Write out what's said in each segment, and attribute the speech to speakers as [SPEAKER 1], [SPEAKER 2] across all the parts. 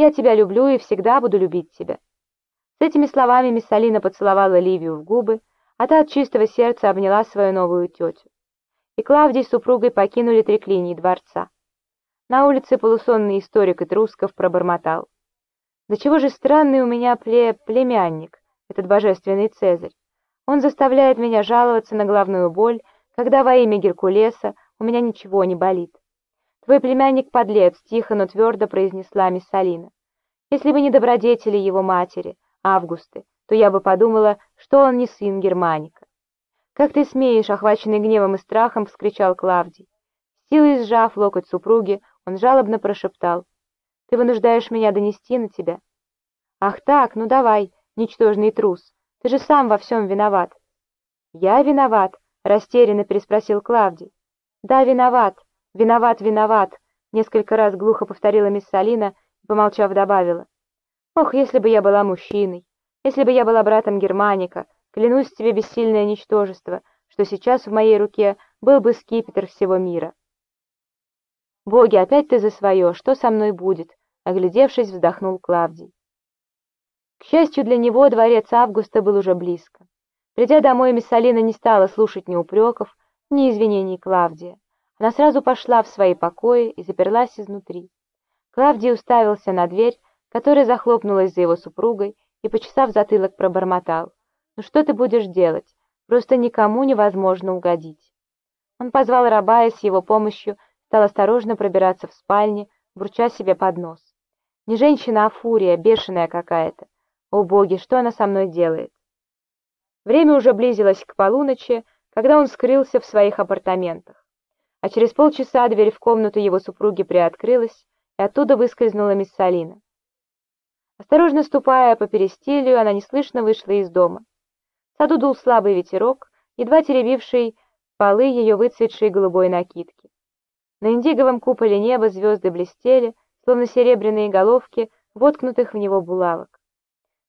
[SPEAKER 1] «Я тебя люблю и всегда буду любить тебя». С этими словами мисс Алина поцеловала Ливию в губы, а та от чистого сердца обняла свою новую тетю. И Клавдий с супругой покинули треклинии дворца. На улице полусонный историк и Трусков пробормотал. «Да чего же странный у меня пле племянник, этот божественный Цезарь. Он заставляет меня жаловаться на головную боль, когда во имя Геркулеса у меня ничего не болит. Твой племянник подлец, тихо, но твердо произнесла мисс Алина. Если бы не добродетели его матери, Августы, то я бы подумала, что он не сын Германика. «Как ты смеешь!» — охваченный гневом и страхом, — вскричал Клавдий. Силой сжав локоть супруги, он жалобно прошептал. «Ты вынуждаешь меня донести на тебя». «Ах так, ну давай, ничтожный трус, ты же сам во всем виноват». «Я виноват?» — растерянно переспросил Клавдий. «Да, виноват, виноват, виноват», — несколько раз глухо повторила мисс Салина и, помолчав, добавила. Ох, если бы я была мужчиной, если бы я была братом Германика, клянусь тебе бессильное ничтожество, что сейчас в моей руке был бы скипетр всего мира. Боги, опять ты за свое, что со мной будет? Оглядевшись, вздохнул Клавдий. К счастью для него, дворец Августа был уже близко. Придя домой, Миссалина не стала слушать ни упреков, ни извинений Клавдия. Она сразу пошла в свои покои и заперлась изнутри. Клавдий уставился на дверь, которая захлопнулась за его супругой и, почесав затылок, пробормотал. «Ну что ты будешь делать? Просто никому невозможно угодить». Он позвал раба и с его помощью стал осторожно пробираться в спальне, бурча себе под нос. Не женщина, а фурия, бешеная какая-то. О боги, что она со мной делает? Время уже близилось к полуночи, когда он скрылся в своих апартаментах. А через полчаса дверь в комнату его супруги приоткрылась, и оттуда выскользнула мисс Салина. Осторожно ступая по перестилью, она неслышно вышла из дома. В саду дул слабый ветерок, едва теребивший полы ее выцветшей голубой накидки. На индиговом куполе неба звезды блестели, словно серебряные головки, воткнутых в него булавок.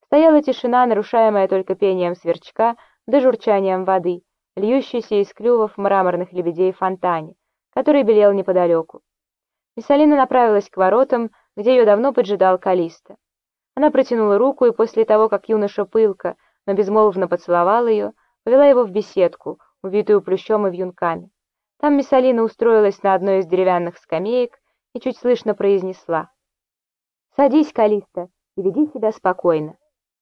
[SPEAKER 1] Стояла тишина, нарушаемая только пением сверчка да журчанием воды, льющейся из клювов мраморных лебедей в фонтане, который белел неподалеку. Миссалина направилась к воротам, где ее давно поджидал Калиста. Она протянула руку, и после того, как юноша пылко, но безмолвно поцеловал ее, повела его в беседку, увитую плющом и вьюнками. Там Миссалина устроилась на одной из деревянных скамеек и чуть слышно произнесла. «Садись, Калиста, и веди себя спокойно.